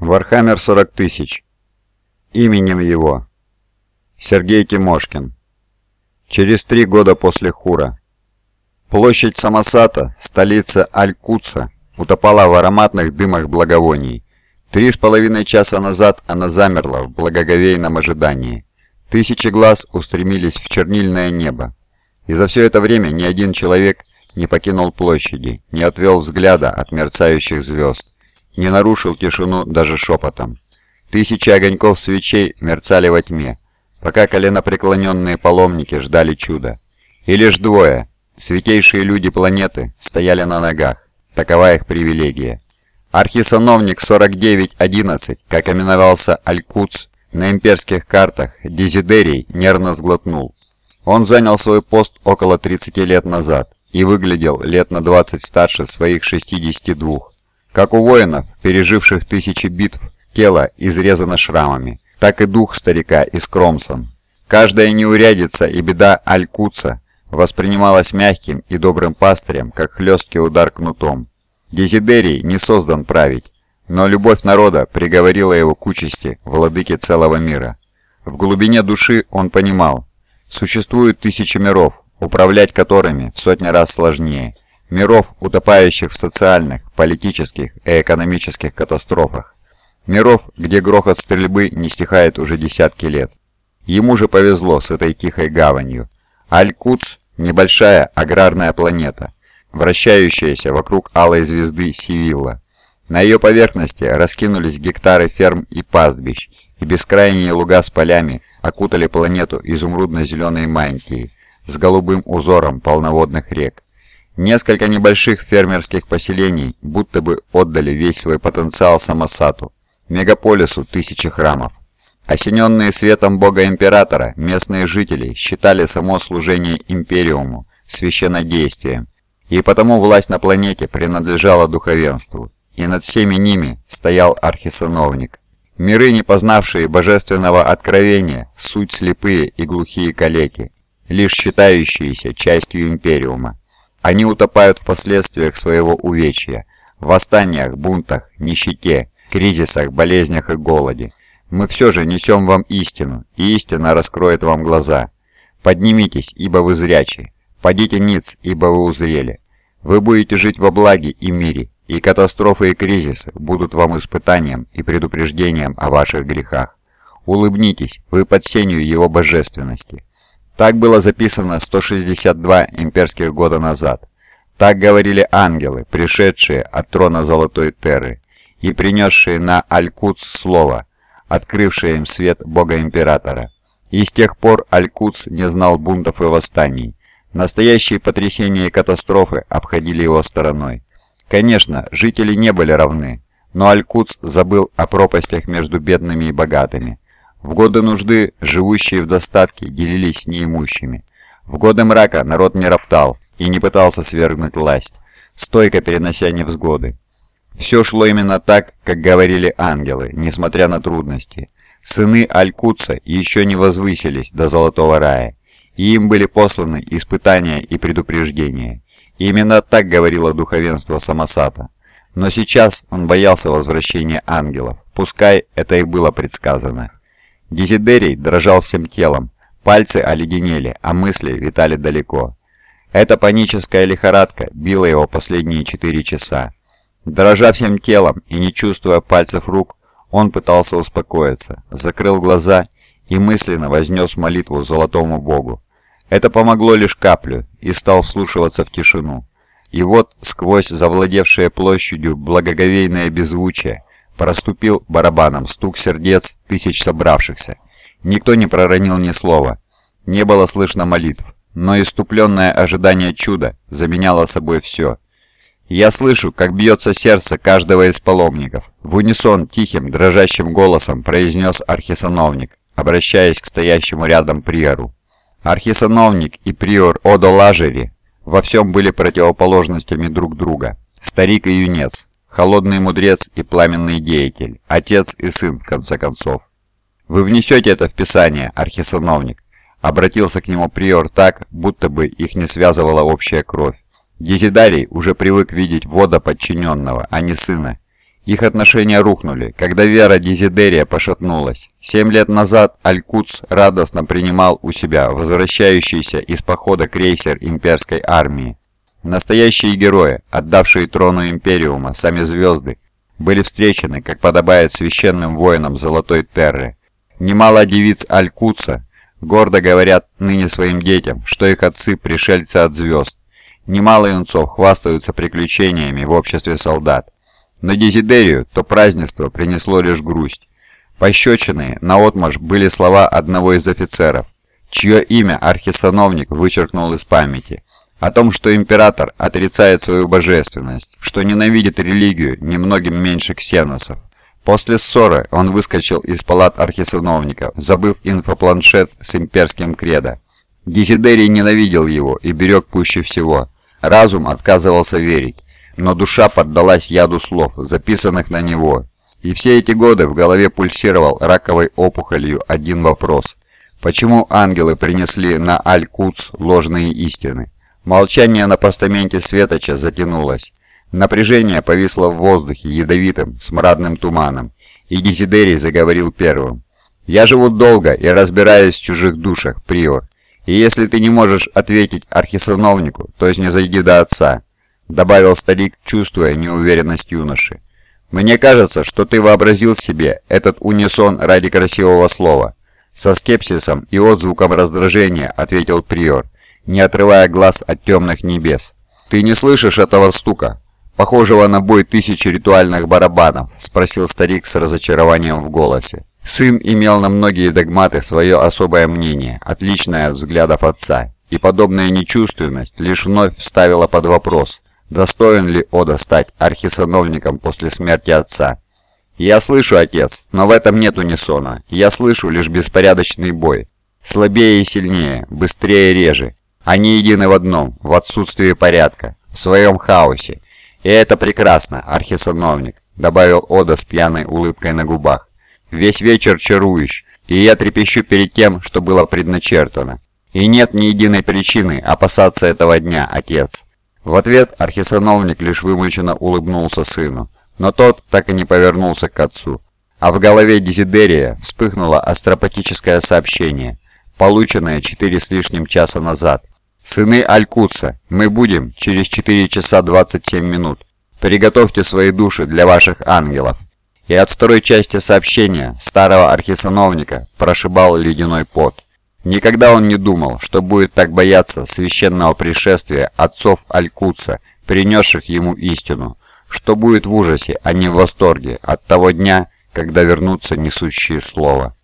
Вархаммер 40 тысяч. Именем его. Сергей Тимошкин. Через три года после Хура. Площадь Самосата, столица Аль-Кутса, утопала в ароматных дымах благовоний. Три с половиной часа назад она замерла в благоговейном ожидании. Тысячи глаз устремились в чернильное небо. И за все это время ни один человек не покинул площади, не отвел взгляда от мерцающих звезд не нарушил тишину даже шепотом. Тысячи огоньков свечей мерцали во тьме, пока коленопреклоненные паломники ждали чуда. И лишь двое, святейшие люди планеты, стояли на ногах. Такова их привилегия. Архисановник 4911, как именовался Алькуц, на имперских картах Дезидерий нервно сглотнул. Он занял свой пост около 30 лет назад и выглядел лет на 20 старше своих 62. Как у воинов, переживших тысячи битв, тело изрезано шрамами, так и дух старика искромсан. Каждая неурядица и беда Алькуца воспринималась мягким и добрым пастырем, как хлесткий удар кнутом. Дезидерий не создан править, но любовь народа приговорила его к участи владыки целого мира. В глубине души он понимал, существуют тысячи миров, управлять которыми в сотни раз сложнее – миров, утопающих в социальных, политических и экономических катастрофах, миров, где грохот стрельбы не стихает уже десятки лет. Ему же повезло с этой тихой гаванью. Аль-Куц – небольшая аграрная планета, вращающаяся вокруг алой звезды Сивилла. На ее поверхности раскинулись гектары ферм и пастбищ, и бескрайние луга с полями окутали планету изумрудно-зеленой мантией с голубым узором полноводных рек. Несколько небольших фермерских поселений будто бы отдали весь свой потенциал Самосату, мегаполису тысячи храмов. Осененные светом бога-императора, местные жители считали само служение империуму священнодействием, и потому власть на планете принадлежала духовенству, и над всеми ними стоял архисановник. Миры, не познавшие божественного откровения, суть слепые и глухие калеки, лишь считающиеся частью империума. Они утопают в последствиях своего увечья, в восстаниях, бунтах, нищете, кризисах, болезнях и голоде. Мы все же несем вам истину, и истина раскроет вам глаза. Поднимитесь, ибо вы зрячи. Падите ниц, ибо вы узрели. Вы будете жить во благе и мире, и катастрофы и кризисы будут вам испытанием и предупреждением о ваших грехах. Улыбнитесь, вы под сенью его божественности. Так было записано 162 имперских года назад. Так говорили ангелы, пришедшие от трона Золотой Терры и принесшие на Алькутс слово, открывшее им свет Бога-Императора. И с тех пор Алькутс не знал бунтов и восстаний. Настоящие потрясения и катастрофы обходили его стороной. Конечно, жители не были равны, но Алькутс забыл о пропастях между бедными и богатыми, в годы нужды живущие в достатке делились с неимущими. В годы мрака народ не роптал и не пытался свергнуть власть, стойко перенося невзгоды. Все шло именно так, как говорили ангелы, несмотря на трудности. Сыны Алькутса еще не возвысились до Золотого Рая, и им были посланы испытания и предупреждения. Именно так говорило духовенство Самосата. Но сейчас он боялся возвращения ангелов, пускай это и было предсказано. Дезидерий дрожал всем телом, пальцы оледенели, а мысли витали далеко. Эта паническая лихорадка била его последние четыре часа. Дрожа всем телом и не чувствуя пальцев рук, он пытался успокоиться, закрыл глаза и мысленно вознес молитву золотому богу. Это помогло лишь каплю, и стал вслушиваться в тишину. И вот, сквозь завладевшее площадью благоговейное беззвучие, Проступил барабаном стук сердец тысяч собравшихся. Никто не проронил ни слова. Не было слышно молитв, но иступленное ожидание чуда заменяло собой все. Я слышу, как бьется сердце каждого из паломников. В унисон тихим, дрожащим голосом произнес архисановник, обращаясь к стоящему рядом приору. Архисановник и приор Одо Лажери во всем были противоположностями друг друга. Старик и юнец, холодный мудрец и пламенный деятель, отец и сын, в конце концов. «Вы внесете это в Писание, архисановник?» Обратился к нему приор так, будто бы их не связывала общая кровь. Дезидарий уже привык видеть вода подчиненного, а не сына, Их отношения рухнули, когда вера Дезидерия пошатнулась. Семь лет назад Алькутс радостно принимал у себя возвращающийся из похода крейсер имперской армии. Настоящие герои, отдавшие трону Империума, сами звезды, были встречены, как подобает священным воинам Золотой Терры. Немало девиц Алькутса гордо говорят ныне своим детям, что их отцы пришельцы от звезд. Немало юнцов хвастаются приключениями в обществе солдат. Но Дезидерию то празднество принесло лишь грусть. Пощеченные наотмашь были слова одного из офицеров, чье имя архисановник вычеркнул из памяти, о том, что император отрицает свою божественность, что ненавидит религию немногим меньше ксеносов. После ссоры он выскочил из палат архисановников, забыв инфопланшет с имперским кредо. Дезидерий ненавидел его и берег пуще всего. Разум отказывался верить но душа поддалась яду слов, записанных на него. И все эти годы в голове пульсировал раковой опухолью один вопрос. Почему ангелы принесли на Аль-Куц ложные истины? Молчание на постаменте Светоча затянулось. Напряжение повисло в воздухе ядовитым, смрадным туманом. И Дезидерий заговорил первым. «Я живу долго и разбираюсь в чужих душах, приор. И если ты не можешь ответить архисановнику, то снизойди до отца. — добавил старик, чувствуя неуверенность юноши. «Мне кажется, что ты вообразил себе этот унисон ради красивого слова». Со скепсисом и отзвуком раздражения ответил приор, не отрывая глаз от темных небес. «Ты не слышишь этого стука, похожего на бой тысячи ритуальных барабанов?» — спросил старик с разочарованием в голосе. Сын имел на многие догматы свое особое мнение, отличное от взглядов отца, и подобная нечувственность лишь вновь вставила под вопрос, Достоин ли Ода стать архисановником после смерти отца? Я слышу, отец, но в этом нет унисона. Я слышу лишь беспорядочный бой. Слабее и сильнее, быстрее и реже. Они едины в одном, в отсутствии порядка, в своем хаосе. И это прекрасно, архисановник, добавил Ода с пьяной улыбкой на губах. Весь вечер чаруешь, и я трепещу перед тем, что было предначертано. И нет ни единой причины опасаться этого дня, отец. В ответ архисановник лишь вымученно улыбнулся сыну, но тот так и не повернулся к отцу. А в голове Дезидерия вспыхнуло астропатическое сообщение, полученное четыре с лишним часа назад. «Сыны Алькутса, мы будем через 4 часа 27 минут. Приготовьте свои души для ваших ангелов». И от второй части сообщения старого архисановника прошибал ледяной пот. Никогда он не думал, что будет так бояться священного пришествия отцов Алькутса, принесших ему истину, что будет в ужасе, а не в восторге от того дня, когда вернутся несущие слова.